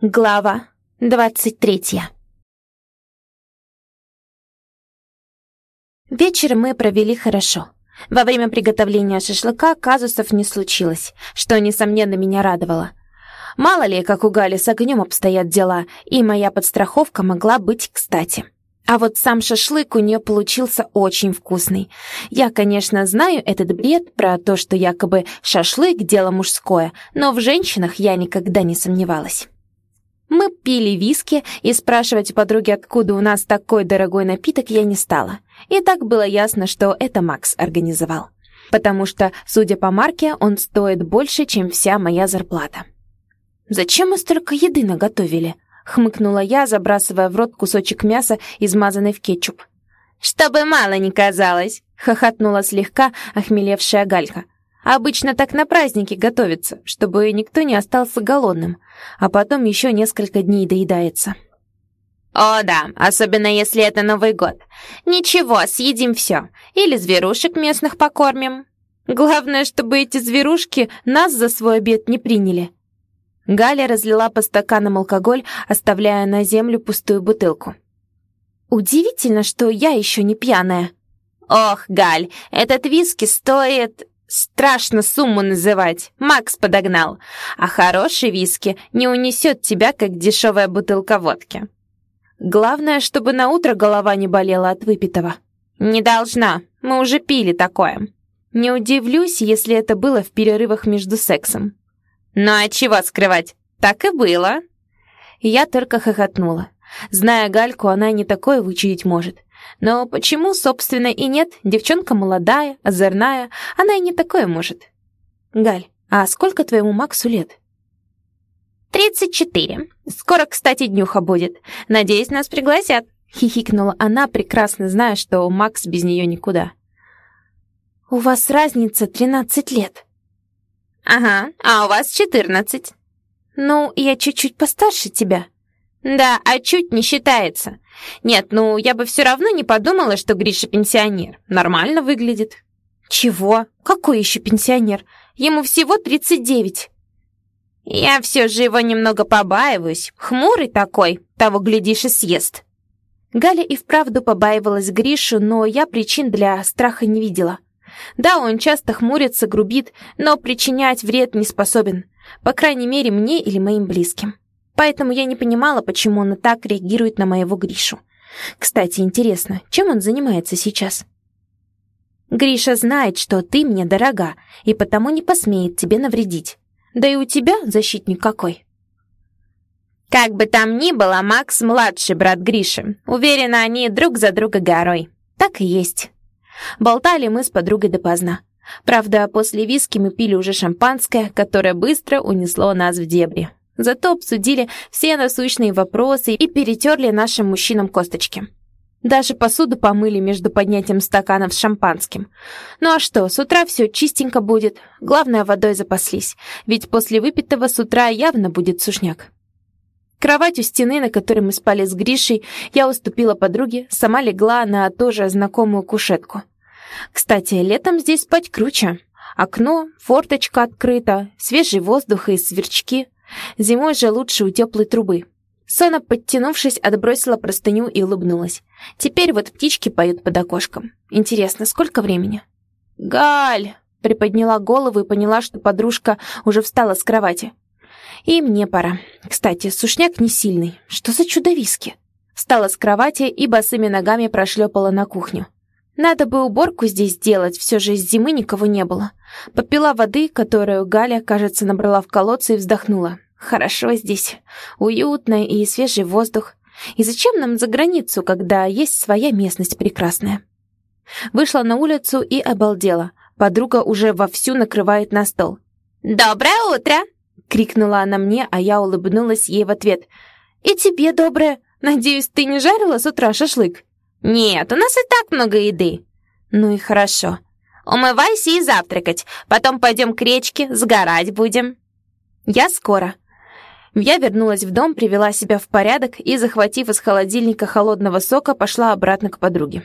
Глава двадцать третья. Вечер мы провели хорошо. Во время приготовления шашлыка казусов не случилось, что, несомненно, меня радовало. Мало ли, как у Гали с огнем обстоят дела, и моя подстраховка могла быть кстати. А вот сам шашлык у нее получился очень вкусный. Я, конечно, знаю этот бред про то, что якобы шашлык — дело мужское, но в женщинах я никогда не сомневалась. Мы пили виски, и спрашивать подруги, откуда у нас такой дорогой напиток, я не стала. И так было ясно, что это Макс организовал. Потому что, судя по марке, он стоит больше, чем вся моя зарплата. «Зачем мы столько еды наготовили?» — хмыкнула я, забрасывая в рот кусочек мяса, измазанный в кетчуп. «Чтобы мало не казалось!» — хохотнула слегка охмелевшая Галька. Обычно так на праздники готовятся, чтобы никто не остался голодным, а потом еще несколько дней доедается. «О да, особенно если это Новый год. Ничего, съедим все. Или зверушек местных покормим. Главное, чтобы эти зверушки нас за свой обед не приняли». Галя разлила по стаканам алкоголь, оставляя на землю пустую бутылку. «Удивительно, что я еще не пьяная». «Ох, Галь, этот виски стоит...» Страшно сумму называть. Макс подогнал. А хороший виски не унесет тебя, как дешевая бутылка водки. Главное, чтобы на утро голова не болела от выпитого. Не должна. Мы уже пили такое. Не удивлюсь, если это было в перерывах между сексом. Ну а чего скрывать? Так и было. Я только хохотнула. Зная Гальку, она не такое вычудить может. Но почему, собственно, и нет? Девчонка молодая, озорная, она и не такое может. Галь, а сколько твоему Максу лет? «Тридцать четыре. Скоро, кстати, днюха будет. Надеюсь, нас пригласят», — хихикнула она, прекрасно зная, что Макс без нее никуда. «У вас разница тринадцать лет». «Ага, а у вас четырнадцать». «Ну, я чуть-чуть постарше тебя». «Да, а чуть не считается. Нет, ну, я бы все равно не подумала, что Гриша пенсионер. Нормально выглядит». «Чего? Какой еще пенсионер? Ему всего 39». «Я все же его немного побаиваюсь. Хмурый такой, того, глядишь, и съест». Галя и вправду побаивалась Гришу, но я причин для страха не видела. Да, он часто хмурится, грубит, но причинять вред не способен. По крайней мере, мне или моим близким. Поэтому я не понимала, почему он так реагирует на моего Гришу. Кстати, интересно, чем он занимается сейчас? Гриша знает, что ты мне дорога, и потому не посмеет тебе навредить. Да и у тебя защитник какой. Как бы там ни было, Макс — младший брат Гриши. Уверена, они друг за друга горой. Так и есть. Болтали мы с подругой допоздна. Правда, после виски мы пили уже шампанское, которое быстро унесло нас в дебри. Зато обсудили все насущные вопросы и перетерли нашим мужчинам косточки. Даже посуду помыли между поднятием стаканов с шампанским. Ну а что, с утра все чистенько будет. Главное, водой запаслись, ведь после выпитого с утра явно будет сушняк. Кровать у стены, на которой мы спали с Гришей, я уступила подруге, сама легла на тоже знакомую кушетку. Кстати, летом здесь спать круче. Окно, форточка открыта, свежий воздух и сверчки — Зимой же лучше у теплой трубы. Сона, подтянувшись, отбросила простыню и улыбнулась. Теперь вот птички поют под окошком. Интересно, сколько времени? «Галь!» — приподняла голову и поняла, что подружка уже встала с кровати. «И мне пора. Кстати, сушняк не сильный. Что за чудо-виски?» Встала с кровати и босыми ногами прошлепала на кухню. Надо бы уборку здесь сделать, все же из зимы никого не было. Попила воды, которую Галя, кажется, набрала в колодце и вздохнула. Хорошо здесь. Уютно и свежий воздух. И зачем нам за границу, когда есть своя местность прекрасная? Вышла на улицу и обалдела. Подруга уже вовсю накрывает на стол. «Доброе утро!» — крикнула она мне, а я улыбнулась ей в ответ. «И тебе доброе! Надеюсь, ты не жарила с утра шашлык?» «Нет, у нас и так много еды». «Ну и хорошо. Умывайся и завтракать. Потом пойдем к речке, сгорать будем». «Я скоро». Я вернулась в дом, привела себя в порядок и, захватив из холодильника холодного сока, пошла обратно к подруге.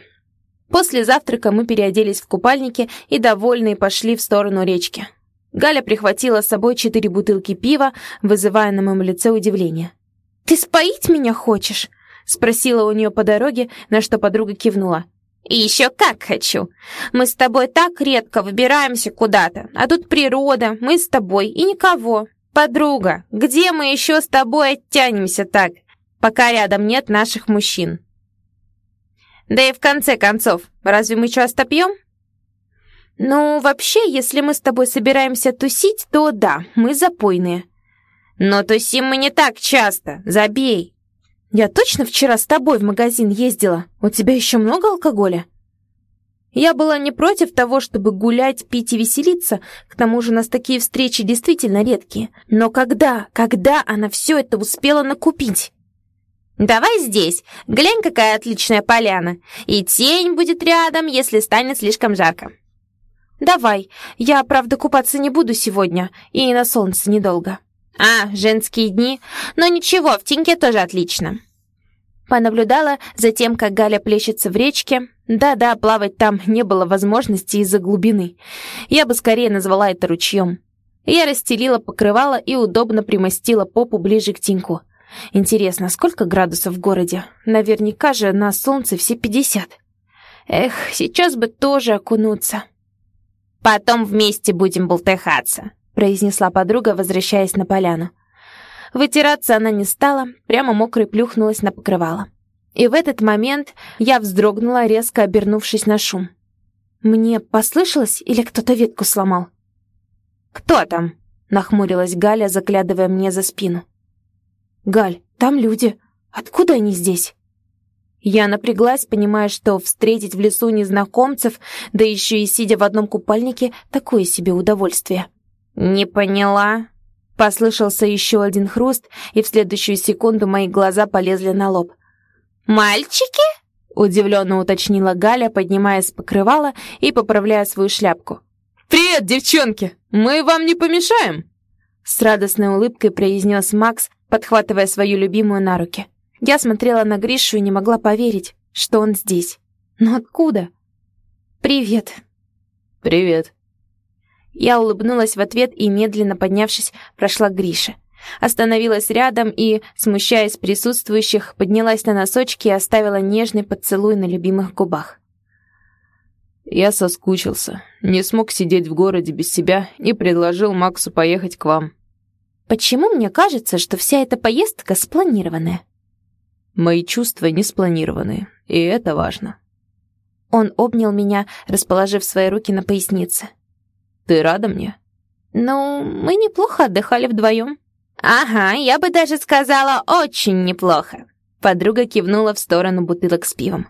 После завтрака мы переоделись в купальники и, довольные, пошли в сторону речки. Галя прихватила с собой четыре бутылки пива, вызывая на моем лице удивление. «Ты споить меня хочешь?» — спросила у нее по дороге, на что подруга кивнула. «И еще как хочу. Мы с тобой так редко выбираемся куда-то, а тут природа, мы с тобой и никого. Подруга, где мы еще с тобой оттянемся так, пока рядом нет наших мужчин?» «Да и в конце концов, разве мы часто пьем?» «Ну, вообще, если мы с тобой собираемся тусить, то да, мы запойные». «Но тусим мы не так часто, забей». «Я точно вчера с тобой в магазин ездила? У тебя еще много алкоголя?» Я была не против того, чтобы гулять, пить и веселиться, к тому же у нас такие встречи действительно редкие. Но когда, когда она все это успела накупить? «Давай здесь, глянь, какая отличная поляна, и тень будет рядом, если станет слишком жарко». «Давай, я, правда, купаться не буду сегодня, и на солнце недолго». «А, женские дни? Но ничего, в теньке тоже отлично». Понаблюдала за тем, как Галя плещется в речке. Да-да, плавать там не было возможности из-за глубины. Я бы скорее назвала это ручьем. Я расстелила покрывало и удобно примостила попу ближе к Тиньку. Интересно, сколько градусов в городе? Наверняка же на солнце все пятьдесят. Эх, сейчас бы тоже окунуться. «Потом вместе будем болтыхаться», произнесла подруга, возвращаясь на поляну. Вытираться она не стала, прямо мокрой плюхнулась на покрывало. И в этот момент я вздрогнула, резко обернувшись на шум. Мне послышалось или кто-то ветку сломал? «Кто там?» — нахмурилась Галя, заглядывая мне за спину. «Галь, там люди. Откуда они здесь?» Я напряглась, понимая, что встретить в лесу незнакомцев, да еще и сидя в одном купальнике, такое себе удовольствие. «Не поняла?» Послышался еще один хруст, и в следующую секунду мои глаза полезли на лоб. «Мальчики?» — удивленно уточнила Галя, поднимая с покрывала и поправляя свою шляпку. «Привет, девчонки! Мы вам не помешаем?» С радостной улыбкой произнес Макс, подхватывая свою любимую на руки. Я смотрела на Гришу и не могла поверить, что он здесь. Но откуда? «Привет». «Привет». Я улыбнулась в ответ и, медленно поднявшись, прошла к Грише. Остановилась рядом и, смущаясь присутствующих, поднялась на носочки и оставила нежный поцелуй на любимых губах. Я соскучился, не смог сидеть в городе без себя и предложил Максу поехать к вам. Почему мне кажется, что вся эта поездка спланированная? Мои чувства не спланированные, и это важно. Он обнял меня, расположив свои руки на пояснице. Ты рада мне? Ну, мы неплохо отдыхали вдвоем. Ага, я бы даже сказала, очень неплохо. Подруга кивнула в сторону бутылок с пивом.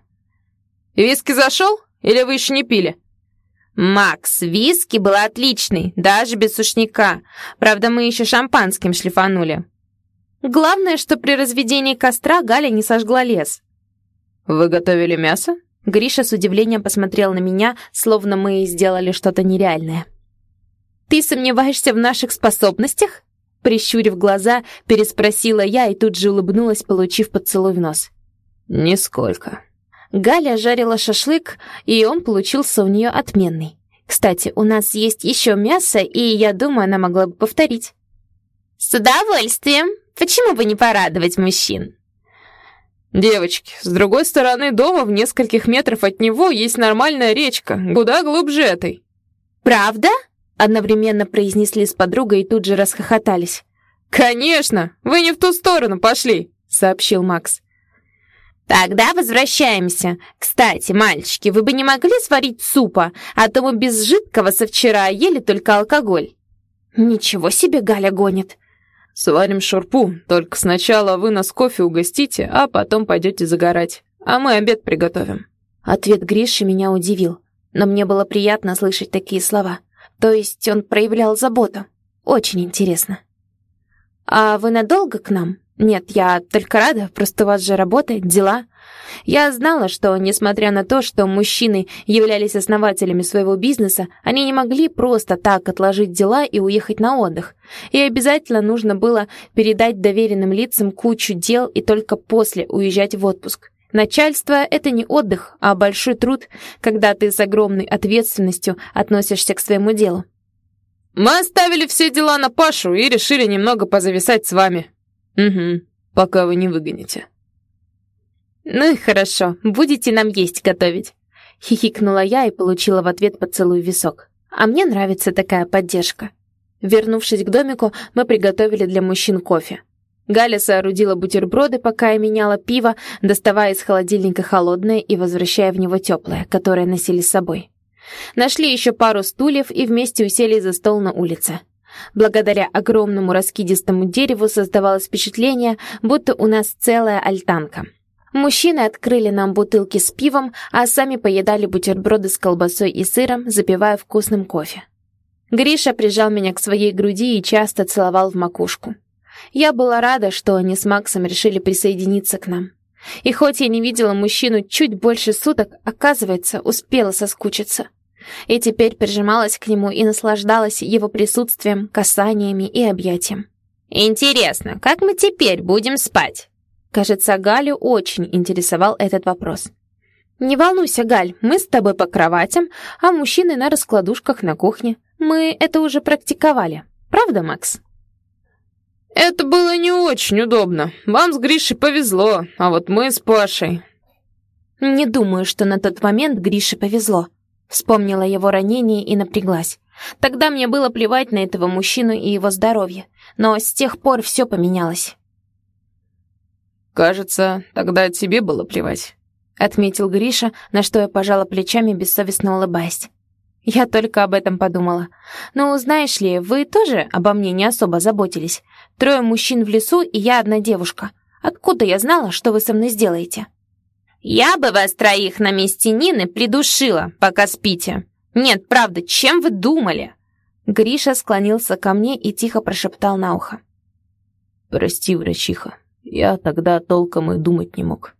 «Виски зашел? Или вы еще не пили?» «Макс, виски был отличный, даже без сушняка. Правда, мы еще шампанским шлифанули». Главное, что при разведении костра Галя не сожгла лес. «Вы готовили мясо?» Гриша с удивлением посмотрел на меня, словно мы сделали что-то нереальное. «Ты сомневаешься в наших способностях?» Прищурив глаза, переспросила я и тут же улыбнулась, получив поцелуй в нос. «Нисколько». Галя жарила шашлык, и он получился у нее отменный. Кстати, у нас есть еще мясо, и я думаю, она могла бы повторить. «С удовольствием. Почему бы не порадовать мужчин?» «Девочки, с другой стороны дома, в нескольких метров от него, есть нормальная речка, куда глубже этой». «Правда?» Одновременно произнесли с подругой и тут же расхохотались. «Конечно! Вы не в ту сторону пошли!» — сообщил Макс. «Тогда возвращаемся. Кстати, мальчики, вы бы не могли сварить супа, а то мы без жидкого со вчера ели только алкоголь». «Ничего себе Галя гонит!» «Сварим шурпу, только сначала вы нас кофе угостите, а потом пойдете загорать, а мы обед приготовим». Ответ Гриши меня удивил, но мне было приятно слышать такие слова. То есть он проявлял заботу. Очень интересно. «А вы надолго к нам?» «Нет, я только рада, просто у вас же работа, дела». Я знала, что, несмотря на то, что мужчины являлись основателями своего бизнеса, они не могли просто так отложить дела и уехать на отдых. И обязательно нужно было передать доверенным лицам кучу дел и только после уезжать в отпуск. Начальство — это не отдых, а большой труд, когда ты с огромной ответственностью относишься к своему делу. «Мы оставили все дела на Пашу и решили немного позависать с вами». «Угу». пока вы не выгоните». «Ну и хорошо, будете нам есть готовить», — хихикнула я и получила в ответ поцелуй в висок. «А мне нравится такая поддержка». Вернувшись к домику, мы приготовили для мужчин кофе. Галя соорудила бутерброды, пока я меняла пиво, доставая из холодильника холодное и возвращая в него теплое, которое носили с собой. Нашли еще пару стульев и вместе усели за стол на улице. Благодаря огромному раскидистому дереву создавалось впечатление, будто у нас целая альтанка. Мужчины открыли нам бутылки с пивом, а сами поедали бутерброды с колбасой и сыром, запивая вкусным кофе. Гриша прижал меня к своей груди и часто целовал в макушку. Я была рада, что они с Максом решили присоединиться к нам. И хоть я не видела мужчину чуть больше суток, оказывается, успела соскучиться. И теперь прижималась к нему и наслаждалась его присутствием, касаниями и объятием. «Интересно, как мы теперь будем спать?» Кажется, Галю очень интересовал этот вопрос. «Не волнуйся, Галь, мы с тобой по кроватям, а мужчины на раскладушках на кухне. Мы это уже практиковали. Правда, Макс?» «Это было не очень удобно. Вам с Гришей повезло, а вот мы с Пашей...» «Не думаю, что на тот момент Грише повезло». Вспомнила его ранение и напряглась. Тогда мне было плевать на этого мужчину и его здоровье, но с тех пор все поменялось. «Кажется, тогда тебе было плевать», — отметил Гриша, на что я пожала плечами, бессовестно улыбаясь. Я только об этом подумала. Ну, знаешь ли, вы тоже обо мне не особо заботились. Трое мужчин в лесу и я одна девушка. Откуда я знала, что вы со мной сделаете? Я бы вас троих на месте Нины придушила, пока спите. Нет, правда, чем вы думали? Гриша склонился ко мне и тихо прошептал на ухо. «Прости, врачиха, я тогда толком и думать не мог».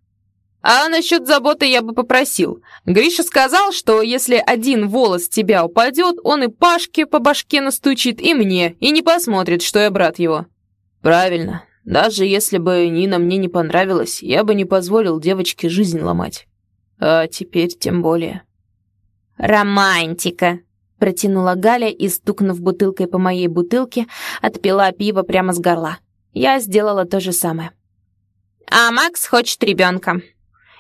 А насчет заботы я бы попросил. Гриша сказал, что если один волос тебя упадет, он и Пашке по башке настучит, и мне, и не посмотрит, что я брат его. Правильно. Даже если бы Нина мне не понравилась, я бы не позволил девочке жизнь ломать. А теперь тем более. Романтика, протянула Галя и, стукнув бутылкой по моей бутылке, отпила пиво прямо с горла. Я сделала то же самое. А Макс хочет ребенка.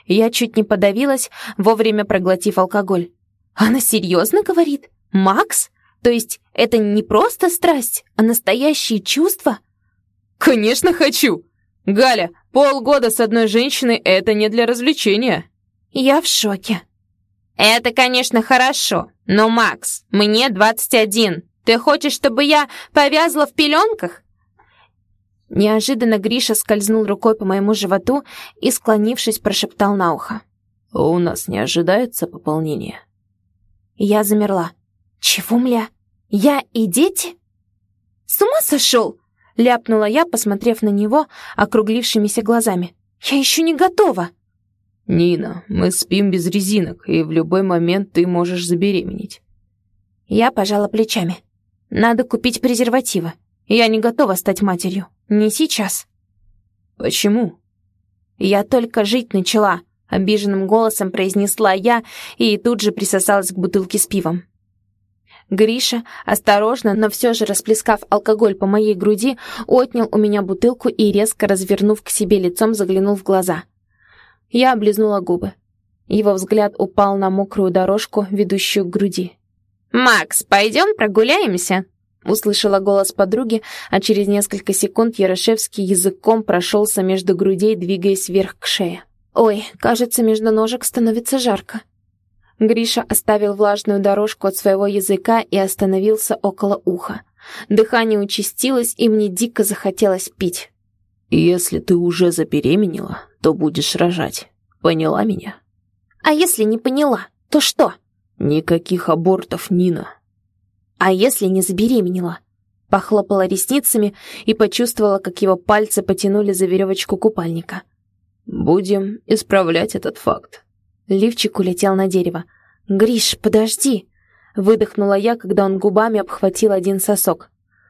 Я чуть не подавилась, вовремя проглотив алкоголь. Она серьезно говорит? Макс? То есть это не просто страсть, а настоящие чувства? Конечно, хочу. Галя, полгода с одной женщиной — это не для развлечения. Я в шоке. Это, конечно, хорошо, но, Макс, мне 21. Ты хочешь, чтобы я повязла в пеленках? Неожиданно Гриша скользнул рукой по моему животу и, склонившись, прошептал на ухо. «У нас не ожидается пополнение». Я замерла. «Чего, мля? Я и дети?» «С ума сошел?» — ляпнула я, посмотрев на него округлившимися глазами. «Я еще не готова!» «Нина, мы спим без резинок, и в любой момент ты можешь забеременеть». Я пожала плечами. «Надо купить презервативы. Я не готова стать матерью». Не сейчас. Почему? Я только жить начала, обиженным голосом произнесла я и тут же присосалась к бутылке с пивом. Гриша, осторожно, но все же расплескав алкоголь по моей груди, отнял у меня бутылку и, резко развернув к себе лицом, заглянул в глаза. Я облизнула губы. Его взгляд упал на мокрую дорожку, ведущую к груди. «Макс, пойдем прогуляемся?» Услышала голос подруги, а через несколько секунд Ярошевский языком прошелся между грудей, двигаясь вверх к шее. «Ой, кажется, между ножек становится жарко». Гриша оставил влажную дорожку от своего языка и остановился около уха. Дыхание участилось, и мне дико захотелось пить. «Если ты уже забеременела, то будешь рожать. Поняла меня?» «А если не поняла, то что?» «Никаких абортов, Нина. А если не забеременела? Похлопала ресницами и почувствовала, как его пальцы потянули за веревочку купальника. «Будем исправлять этот факт». Лифчик улетел на дерево. «Гриш, подожди!» Выдохнула я, когда он губами обхватил один сосок.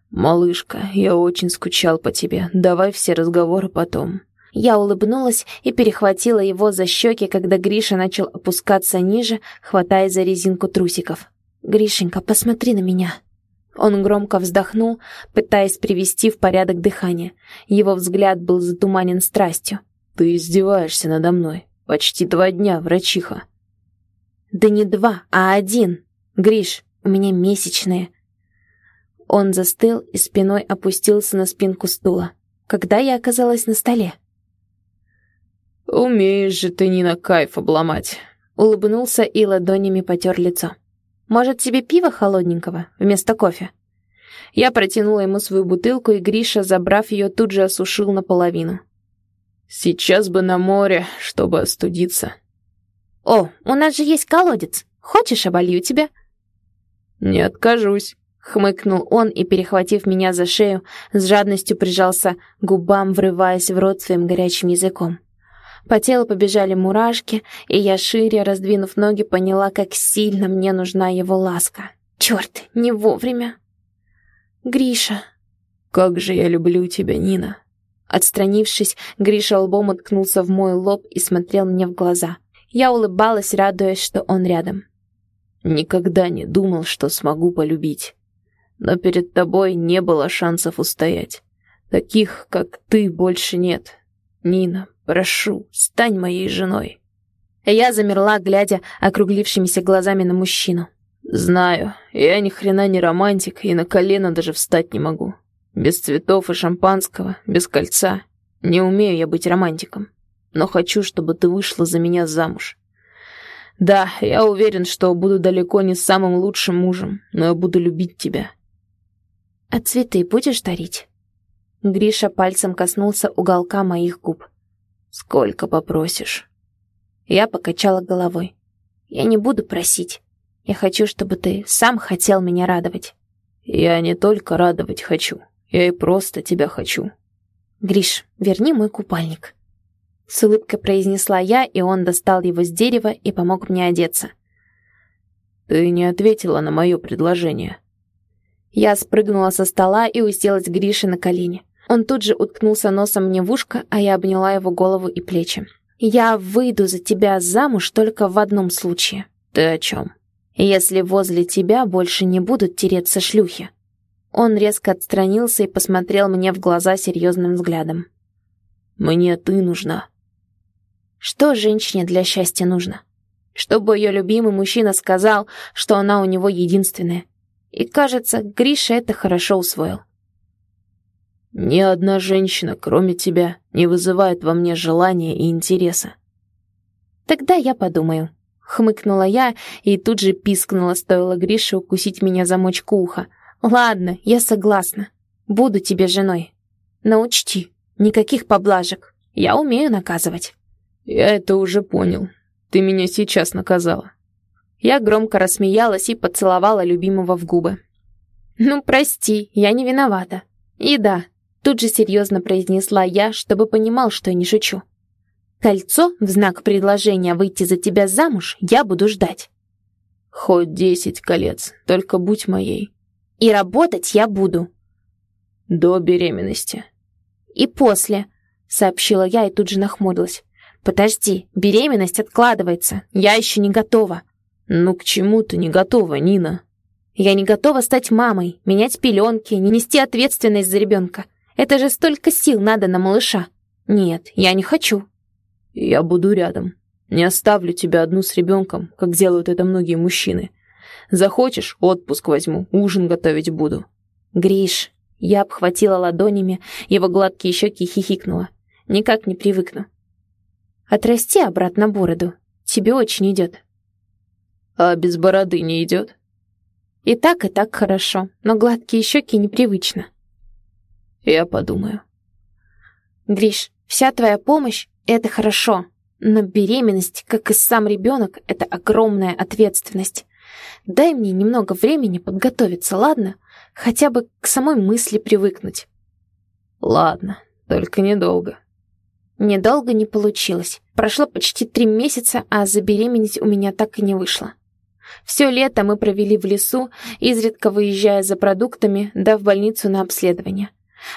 «Малышка, я очень скучал по тебе. Давай все разговоры потом». Я улыбнулась и перехватила его за щеки, когда Гриша начал опускаться ниже, хватая за резинку трусиков. «Гришенька, посмотри на меня». Он громко вздохнул, пытаясь привести в порядок дыхание. Его взгляд был затуманен страстью. «Ты издеваешься надо мной. Почти два дня, врачиха». «Да не два, а один. Гриш, у меня месячные». Он застыл и спиной опустился на спинку стула. Когда я оказалась на столе? «Умеешь же ты, Нина, кайф обломать!» Улыбнулся и ладонями потер лицо. «Может, тебе пиво холодненького вместо кофе?» Я протянула ему свою бутылку, и Гриша, забрав ее, тут же осушил наполовину. «Сейчас бы на море, чтобы остудиться». «О, у нас же есть колодец. Хочешь, оболью тебя?» «Не откажусь», — хмыкнул он и, перехватив меня за шею, с жадностью прижался к губам, врываясь в рот своим горячим языком. По телу побежали мурашки, и я, шире раздвинув ноги, поняла, как сильно мне нужна его ласка. Черт, не вовремя. «Гриша!» «Как же я люблю тебя, Нина!» Отстранившись, Гриша лбом уткнулся в мой лоб и смотрел мне в глаза. Я улыбалась, радуясь, что он рядом. «Никогда не думал, что смогу полюбить. Но перед тобой не было шансов устоять. Таких, как ты, больше нет. Нина, Прошу, стань моей женой». Я замерла, глядя округлившимися глазами на мужчину. «Знаю, я ни хрена не романтик и на колено даже встать не могу. Без цветов и шампанского, без кольца. Не умею я быть романтиком. Но хочу, чтобы ты вышла за меня замуж. Да, я уверен, что буду далеко не самым лучшим мужем, но я буду любить тебя». «А цветы будешь дарить?» Гриша пальцем коснулся уголка моих губ. «Сколько попросишь?» Я покачала головой. «Я не буду просить. Я хочу, чтобы ты сам хотел меня радовать». «Я не только радовать хочу. Я и просто тебя хочу». «Гриш, верни мой купальник». С улыбкой произнесла я, и он достал его с дерева и помог мне одеться. «Ты не ответила на мое предложение». Я спрыгнула со стола и уселась Грише на колени. Он тут же уткнулся носом мне в ушко, а я обняла его голову и плечи. «Я выйду за тебя замуж только в одном случае». «Ты о чем?» «Если возле тебя больше не будут тереться шлюхи». Он резко отстранился и посмотрел мне в глаза серьезным взглядом. «Мне ты нужна». Что женщине для счастья нужно? Чтобы ее любимый мужчина сказал, что она у него единственная. И кажется, Гриша это хорошо усвоил. Ни одна женщина, кроме тебя, не вызывает во мне желания и интереса. Тогда я подумаю. Хмыкнула я и тут же пискнула, стоило Грише укусить меня за мочку уха. Ладно, я согласна. Буду тебе женой. Но учти, никаких поблажек. Я умею наказывать. Я это уже понял. Ты меня сейчас наказала. Я громко рассмеялась и поцеловала любимого в губы. «Ну, прости, я не виновата. И да, Тут же серьезно произнесла я, чтобы понимал, что я не шучу. Кольцо в знак предложения выйти за тебя замуж я буду ждать. Хоть десять колец, только будь моей. И работать я буду. До беременности. И после, сообщила я и тут же нахмурилась. Подожди, беременность откладывается, я еще не готова. Ну к чему ты не готова, Нина? Я не готова стать мамой, менять пеленки, не нести ответственность за ребенка. Это же столько сил надо на малыша. Нет, я не хочу. Я буду рядом. Не оставлю тебя одну с ребенком, как делают это многие мужчины. Захочешь, отпуск возьму, ужин готовить буду. Гриш, я обхватила ладонями его гладкие щеки хихикнула. Никак не привыкну. Отрасти обратно бороду. Тебе очень идет. А без бороды не идет? И так, и так хорошо, но гладкие щеки непривычно. Я подумаю. Гриш, вся твоя помощь — это хорошо, но беременность, как и сам ребенок, это огромная ответственность. Дай мне немного времени подготовиться, ладно? Хотя бы к самой мысли привыкнуть. Ладно, только недолго. Недолго не получилось. Прошло почти три месяца, а забеременеть у меня так и не вышло. Все лето мы провели в лесу, изредка выезжая за продуктами, да в больницу на обследование.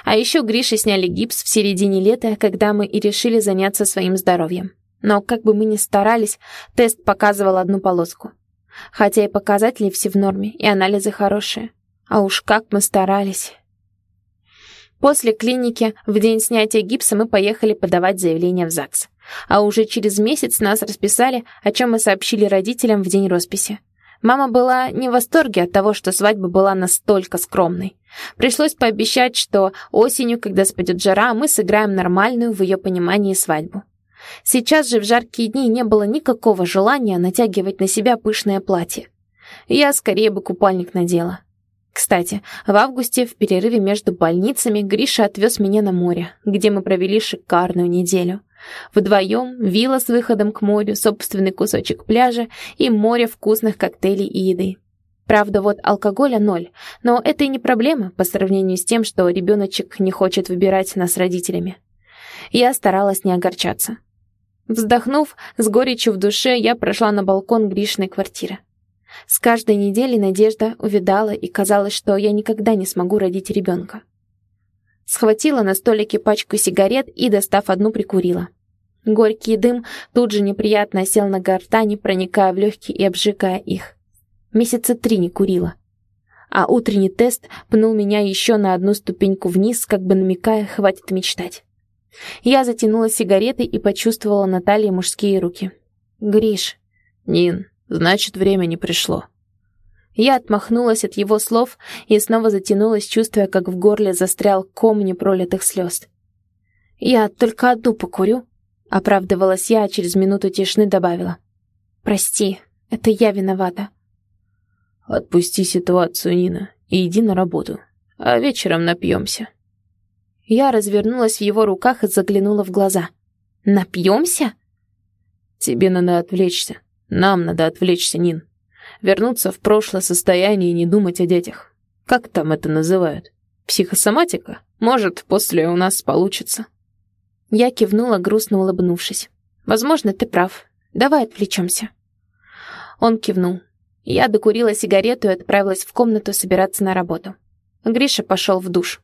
А еще Грише сняли гипс в середине лета, когда мы и решили заняться своим здоровьем. Но как бы мы ни старались, тест показывал одну полоску. Хотя и показатели все в норме, и анализы хорошие. А уж как мы старались. После клиники в день снятия гипса мы поехали подавать заявление в ЗАГС. А уже через месяц нас расписали, о чем мы сообщили родителям в день росписи. Мама была не в восторге от того, что свадьба была настолько скромной. Пришлось пообещать, что осенью, когда спадет жара, мы сыграем нормальную в ее понимании свадьбу. Сейчас же в жаркие дни не было никакого желания натягивать на себя пышное платье. Я скорее бы купальник надела. Кстати, в августе, в перерыве между больницами, Гриша отвез меня на море, где мы провели шикарную неделю. Вдвоем, вилла с выходом к морю, собственный кусочек пляжа и море вкусных коктейлей и еды. Правда, вот алкоголя ноль, но это и не проблема по сравнению с тем, что ребеночек не хочет выбирать нас родителями. Я старалась не огорчаться. Вздохнув, с горечью в душе, я прошла на балкон Гришной квартиры. С каждой неделей надежда увидала, и казалось, что я никогда не смогу родить ребенка. Схватила на столике пачку сигарет и, достав одну, прикурила. Горький дым тут же неприятно осел на гортани, проникая в легкие и обжигая их. Месяца три не курила. А утренний тест пнул меня еще на одну ступеньку вниз, как бы намекая, хватит мечтать. Я затянула сигареты и почувствовала на талии мужские руки. «Гриш». «Нин, значит, время не пришло». Я отмахнулась от его слов и снова затянулась, чувствуя, как в горле застрял ком непролитых слез. «Я только одну покурю», — оправдывалась я, а через минуту тишины добавила. «Прости, это я виновата». «Отпусти ситуацию, Нина, и иди на работу, а вечером напьемся». Я развернулась в его руках и заглянула в глаза. «Напьемся?» «Тебе надо отвлечься. Нам надо отвлечься, Нин. Вернуться в прошлое состояние и не думать о детях. Как там это называют? Психосоматика? Может, после у нас получится». Я кивнула, грустно улыбнувшись. «Возможно, ты прав. Давай отвлечемся». Он кивнул. Я докурила сигарету и отправилась в комнату собираться на работу. Гриша пошел в душ.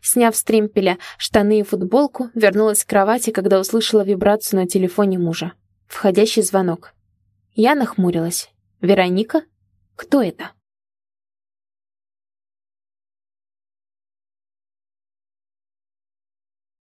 Сняв с тремпеля штаны и футболку, вернулась к кровати, когда услышала вибрацию на телефоне мужа. Входящий звонок. Я нахмурилась. «Вероника? Кто это?»